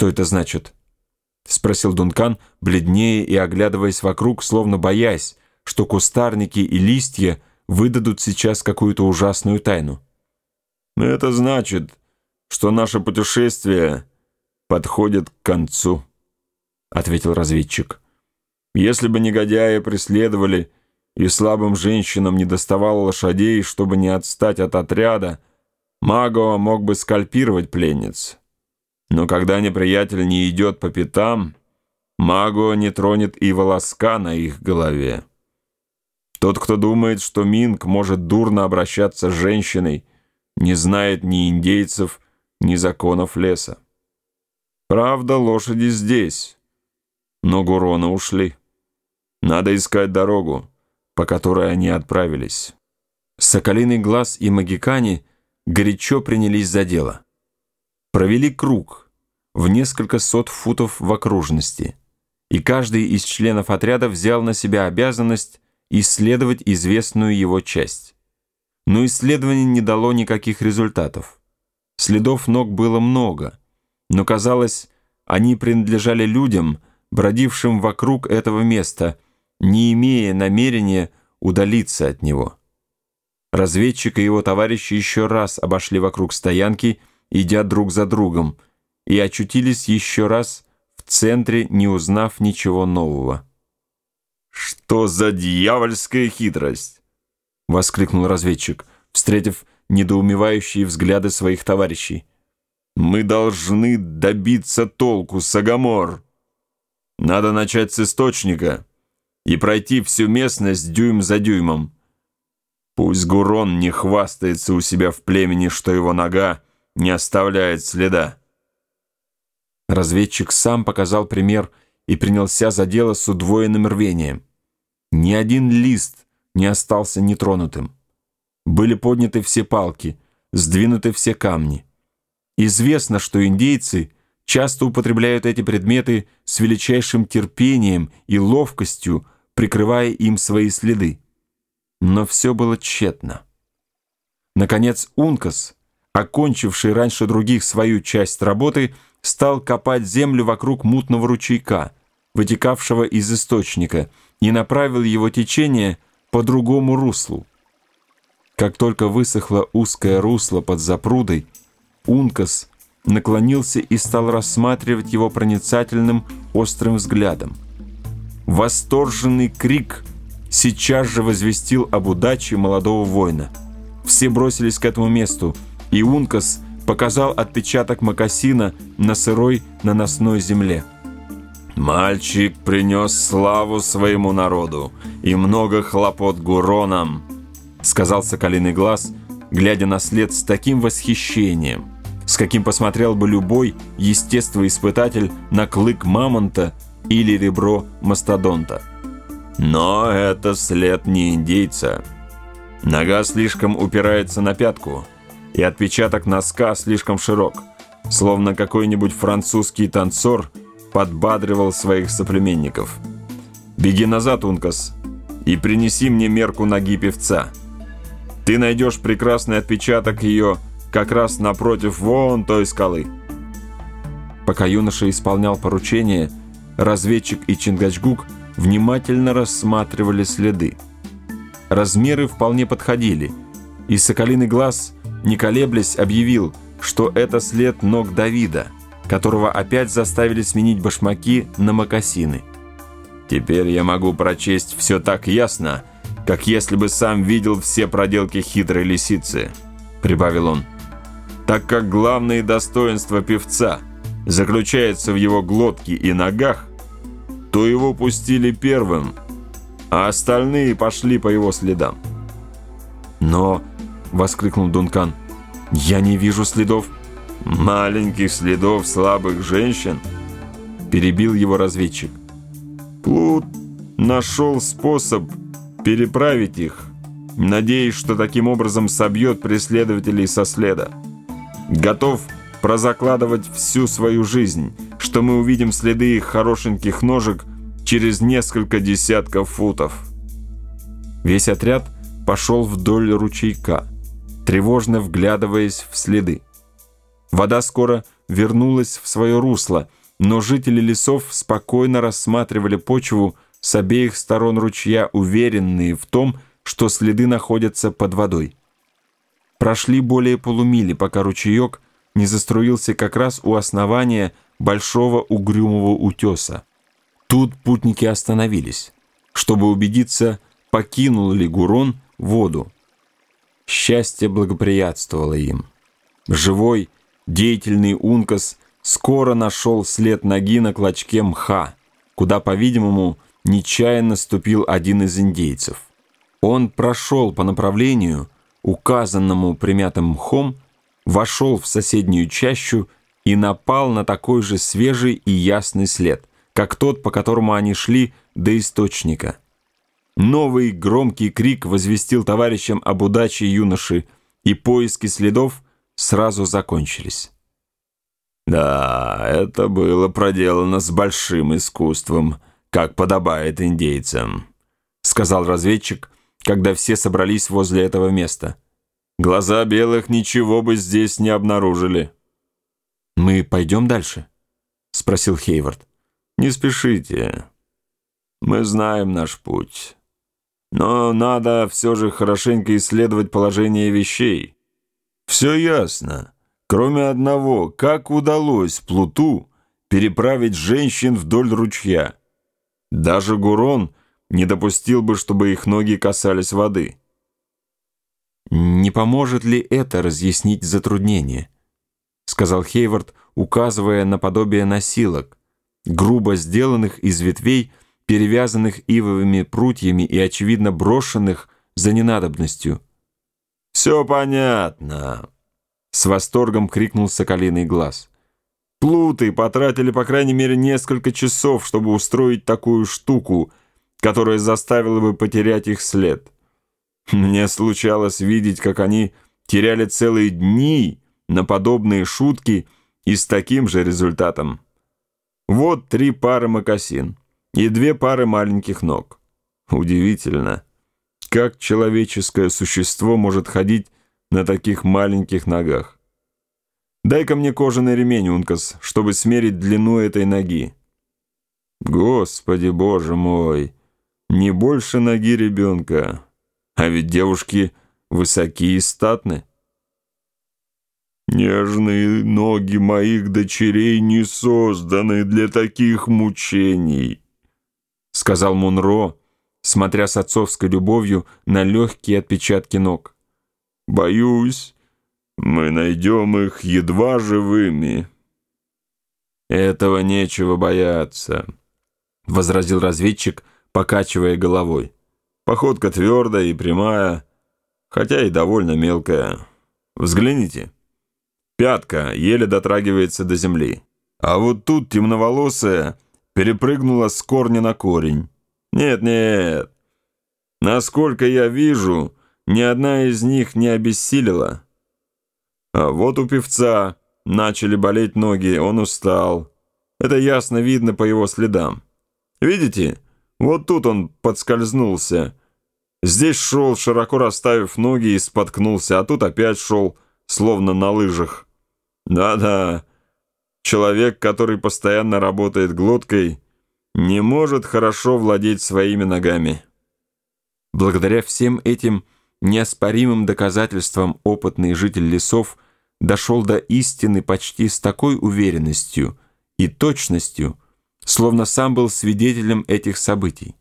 «Что это значит?» — спросил Дункан, бледнее и оглядываясь вокруг, словно боясь, что кустарники и листья выдадут сейчас какую-то ужасную тайну. «Это значит, что наше путешествие подходит к концу», — ответил разведчик. «Если бы негодяи преследовали, и слабым женщинам не доставало лошадей, чтобы не отстать от отряда, Маго мог бы скальпировать пленниц». Но когда неприятель не идет по пятам, Маго не тронет и волоска на их голове. Тот, кто думает, что Минг может дурно обращаться с женщиной, не знает ни индейцев, ни законов леса. Правда, лошади здесь, но Гурона ушли. Надо искать дорогу, по которой они отправились. Соколиный глаз и магикане горячо принялись за дело провели круг в несколько сот футов в окружности, и каждый из членов отряда взял на себя обязанность исследовать известную его часть. Но исследование не дало никаких результатов. Следов ног было много, но казалось, они принадлежали людям, бродившим вокруг этого места, не имея намерения удалиться от него. Разведчик и его товарищи еще раз обошли вокруг стоянки идя друг за другом, и очутились еще раз в центре, не узнав ничего нового. «Что за дьявольская хитрость?» — воскликнул разведчик, встретив недоумевающие взгляды своих товарищей. «Мы должны добиться толку, Сагамор. Надо начать с источника и пройти всю местность дюйм за дюймом. Пусть Гурон не хвастается у себя в племени, что его нога не оставляет следа. Разведчик сам показал пример и принялся за дело с удвоенным рвением. Ни один лист не остался нетронутым. Были подняты все палки, сдвинуты все камни. Известно, что индейцы часто употребляют эти предметы с величайшим терпением и ловкостью, прикрывая им свои следы. Но все было тщетно. Наконец Ункас — окончивший раньше других свою часть работы, стал копать землю вокруг мутного ручейка, вытекавшего из источника, и направил его течение по другому руслу. Как только высохло узкое русло под запрудой, Ункас наклонился и стал рассматривать его проницательным острым взглядом. Восторженный крик сейчас же возвестил об удаче молодого воина. Все бросились к этому месту – и Ункас показал отпечаток мокасина на сырой наносной земле. «Мальчик принес славу своему народу и много хлопот Гуронам», сказал Соколиный глаз, глядя на след с таким восхищением, с каким посмотрел бы любой естествоиспытатель на клык мамонта или ребро мастодонта. Но это след не индейца. Нога слишком упирается на пятку – и отпечаток носка слишком широк, словно какой-нибудь французский танцор подбадривал своих соплеменников. «Беги назад, Ункас, и принеси мне мерку ноги певца. Ты найдешь прекрасный отпечаток ее как раз напротив вон той скалы». Пока юноша исполнял поручение, разведчик и Чингачгук внимательно рассматривали следы. Размеры вполне подходили, и соколиный глаз – не колеблясь, объявил, что это след ног Давида, которого опять заставили сменить башмаки на мокасины. «Теперь я могу прочесть все так ясно, как если бы сам видел все проделки хитрой лисицы», — прибавил он. «Так как главное достоинство певца заключается в его глотке и ногах, то его пустили первым, а остальные пошли по его следам». «Но — воскликнул Дункан. «Я не вижу следов». «Маленьких следов слабых женщин?» Перебил его разведчик. Плут нашел способ переправить их, надеясь, что таким образом собьет преследователей со следа. Готов прозакладывать всю свою жизнь, что мы увидим следы их хорошеньких ножек через несколько десятков футов. Весь отряд пошел вдоль ручейка тревожно вглядываясь в следы. Вода скоро вернулась в свое русло, но жители лесов спокойно рассматривали почву с обеих сторон ручья, уверенные в том, что следы находятся под водой. Прошли более полумили, пока ручеек не заструился как раз у основания большого угрюмого утеса. Тут путники остановились, чтобы убедиться, покинул ли Гурон воду. Счастье благоприятствовало им. Живой, деятельный Ункас скоро нашел след ноги на клочке мха, куда, по-видимому, нечаянно ступил один из индейцев. Он прошел по направлению, указанному примятым мхом, вошел в соседнюю чащу и напал на такой же свежий и ясный след, как тот, по которому они шли до источника. Новый громкий крик возвестил товарищам об удаче юноши, и поиски следов сразу закончились. «Да, это было проделано с большим искусством, как подобает индейцам», сказал разведчик, когда все собрались возле этого места. «Глаза белых ничего бы здесь не обнаружили». «Мы пойдем дальше?» — спросил Хейвард. «Не спешите. Мы знаем наш путь». Но надо все же хорошенько исследовать положение вещей. Все ясно. Кроме одного, как удалось Плуту переправить женщин вдоль ручья. Даже Гурон не допустил бы, чтобы их ноги касались воды. «Не поможет ли это разъяснить затруднение?» — сказал Хейвард, указывая на подобие носилок, грубо сделанных из ветвей, перевязанных ивовыми прутьями и, очевидно, брошенных за ненадобностью. «Все понятно!» — с восторгом крикнул соколиный глаз. «Плуты потратили, по крайней мере, несколько часов, чтобы устроить такую штуку, которая заставила бы потерять их след. Мне случалось видеть, как они теряли целые дни на подобные шутки и с таким же результатом. Вот три пары мокасин и две пары маленьких ног. Удивительно, как человеческое существо может ходить на таких маленьких ногах. Дай-ка мне кожаный ремень, Ункас, чтобы смерить длину этой ноги. Господи, боже мой, не больше ноги ребенка, а ведь девушки высокие и статны. Нежные ноги моих дочерей не созданы для таких мучений. — сказал Мунро, смотря с отцовской любовью на легкие отпечатки ног. «Боюсь, мы найдем их едва живыми». «Этого нечего бояться», — возразил разведчик, покачивая головой. «Походка твердая и прямая, хотя и довольно мелкая. Взгляните. Пятка еле дотрагивается до земли. А вот тут темноволосая — перепрыгнула с корня на корень. Нет-нет, насколько я вижу, ни одна из них не обессилила. А вот у певца начали болеть ноги, он устал. Это ясно видно по его следам. Видите, вот тут он подскользнулся. Здесь шел, широко расставив ноги, и споткнулся, а тут опять шел, словно на лыжах. Да-да, Человек, который постоянно работает глоткой, не может хорошо владеть своими ногами. Благодаря всем этим неоспоримым доказательствам опытный житель лесов дошел до истины почти с такой уверенностью и точностью, словно сам был свидетелем этих событий.